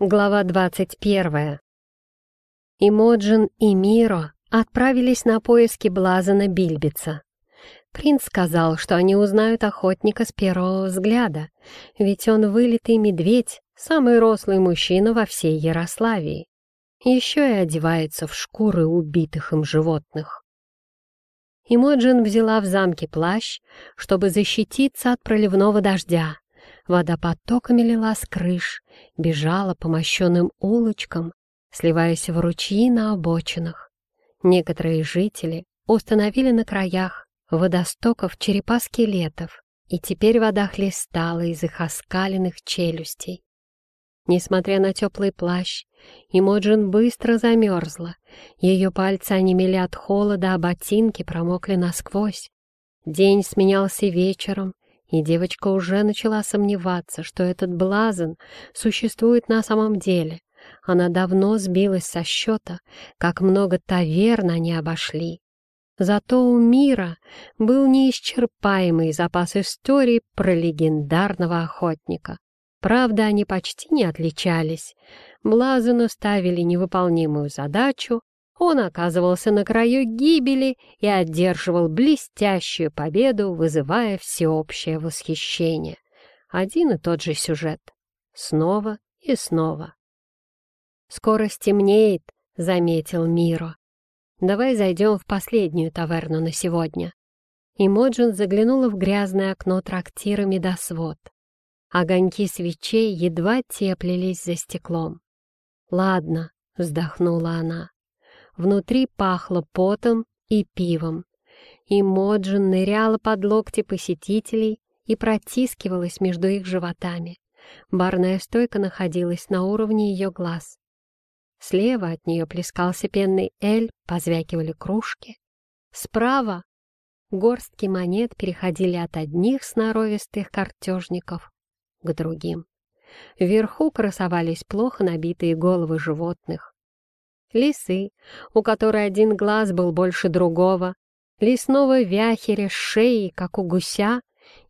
Глава 21. Имоджин и Миро отправились на поиски Блазана Бильбица. Принц сказал, что они узнают охотника с первого взгляда, ведь он вылитый медведь, самый рослый мужчина во всей Ярославии. Еще и одевается в шкуры убитых им животных. Имоджин взяла в замке плащ, чтобы защититься от проливного дождя, Вода потоками лила с крыш, бежала по мощенным улочкам, сливаясь в ручьи на обочинах. Некоторые жители установили на краях водостоков черепа скелетов, и теперь вода хлестала из их оскаленных челюстей. Несмотря на теплый плащ, Имоджин быстро замерзла. Ее пальцы онемели от холода, а ботинки промокли насквозь. День сменялся вечером, и девочка уже начала сомневаться, что этот блазен существует на самом деле. Она давно сбилась со счета, как много таверн они обошли. Зато у мира был неисчерпаемый запас историй про легендарного охотника. Правда, они почти не отличались. Блазену ставили невыполнимую задачу, он оказывался на краю гибели и одерживал блестящую победу, вызывая всеобщее восхищение. Один и тот же сюжет. Снова и снова. «Скоро стемнеет», — заметил Миро. «Давай зайдем в последнюю таверну на сегодня». И Моджин заглянула в грязное окно трактира «Медосвод». Огоньки свечей едва теплились за стеклом. «Ладно», — вздохнула она. Внутри пахло потом и пивом. И Моджин ныряла под локти посетителей и протискивалась между их животами. Барная стойка находилась на уровне ее глаз. Слева от нее плескался пенный эль, позвякивали кружки. Справа горстки монет переходили от одних сноровистых картежников к другим. Вверху красовались плохо набитые головы животных лисы, у которой один глаз был больше другого, лесного вяхеря с шеей, как у гуся,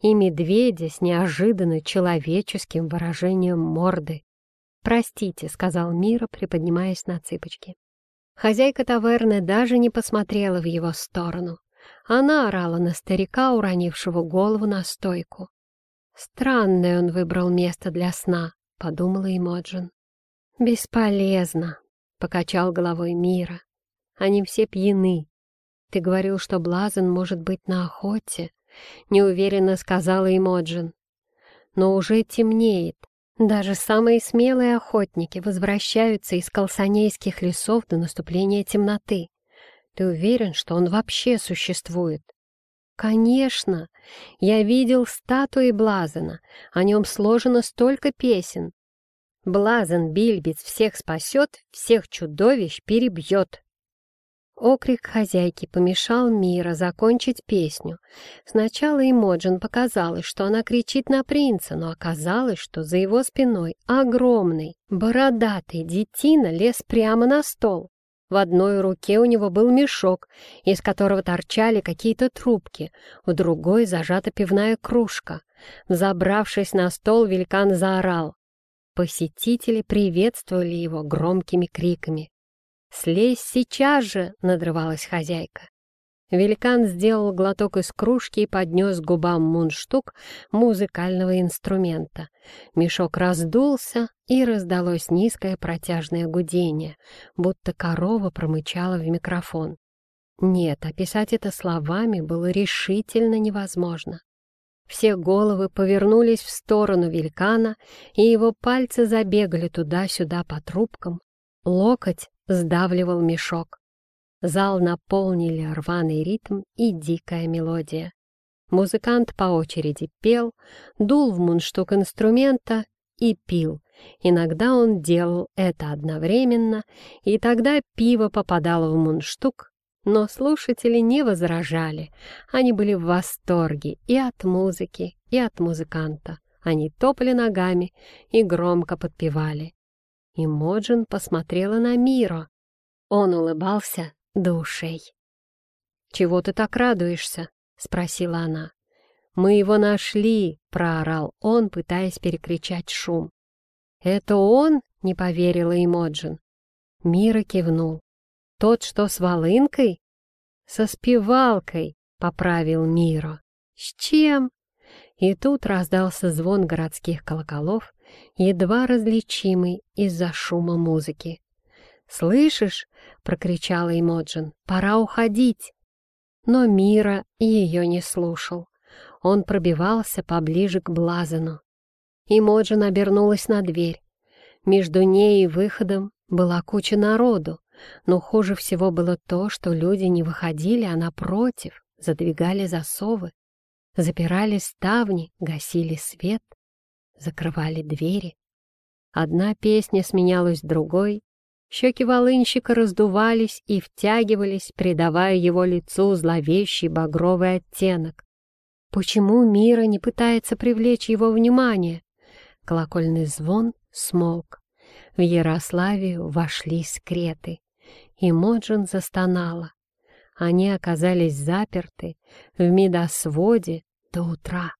и медведя с неожиданно человеческим выражением морды. «Простите», — сказал Мира, приподнимаясь на цыпочки. Хозяйка таверны даже не посмотрела в его сторону. Она орала на старика, уронившего голову на стойку. «Странное он выбрал место для сна», — подумала Эмоджин. «Бесполезно», — покачал головой Мира. «Они все пьяны. Ты говорил, что Блазен может быть на охоте?» — неуверенно сказала Эмоджин. «Но уже темнеет. Даже самые смелые охотники возвращаются из колсонейских лесов до наступления темноты. Ты уверен, что он вообще существует?» «Конечно! Я видел статуи Блазена. О нем сложено столько песен. Блазен Бильбиц всех спасет, всех чудовищ перебьет. Окрик хозяйки помешал Мира закончить песню. Сначала Имоджин показалось, что она кричит на принца, но оказалось, что за его спиной огромный, бородатый детина лез прямо на стол. В одной руке у него был мешок, из которого торчали какие-то трубки, в другой зажата пивная кружка. Забравшись на стол, великан заорал. Посетители приветствовали его громкими криками. «Слезь сейчас же!» — надрывалась хозяйка. Великан сделал глоток из кружки и поднес губам мундштук музыкального инструмента. Мешок раздулся, и раздалось низкое протяжное гудение, будто корова промычала в микрофон. Нет, описать это словами было решительно невозможно. Все головы повернулись в сторону великана, и его пальцы забегали туда-сюда по трубкам. Локоть сдавливал мешок. Зал наполнили рваный ритм и дикая мелодия. Музыкант по очереди пел, дул в мундштук инструмента и пил. Иногда он делал это одновременно, и тогда пиво попадало в мундштук, но слушатели не возражали. Они были в восторге и от музыки, и от музыканта. Они топали ногами и громко подпевали. И Моджин посмотрела на Миро. Он улыбался до ушей. «Чего ты так радуешься?» — спросила она. «Мы его нашли!» — проорал он, пытаясь перекричать шум. «Это он?» — не поверила Эмоджин. Мира кивнул. «Тот, что с волынкой?» «Со спевалкой», — поправил Миро. «С чем?» И тут раздался звон городских колоколов, едва различимый из-за шума музыки. «Слышишь?» — прокричала Эмоджин. «Пора уходить!» Но Мира ее не слушал. Он пробивался поближе к Блазану. Эмоджин обернулась на дверь. Между ней и выходом была куча народу, но хуже всего было то, что люди не выходили, а напротив задвигали засовы, запирали ставни, гасили свет, закрывали двери. Одна песня сменялась другой, щеки волынщика раздувались и втягивались, придавая его лицу зловещий багровый оттенок. Почему Мира не пытается привлечь его внимание? Колокольный звон смолк. В Ярославию вошли скреты, и Моджин застонала. Они оказались заперты в медосводе до утра.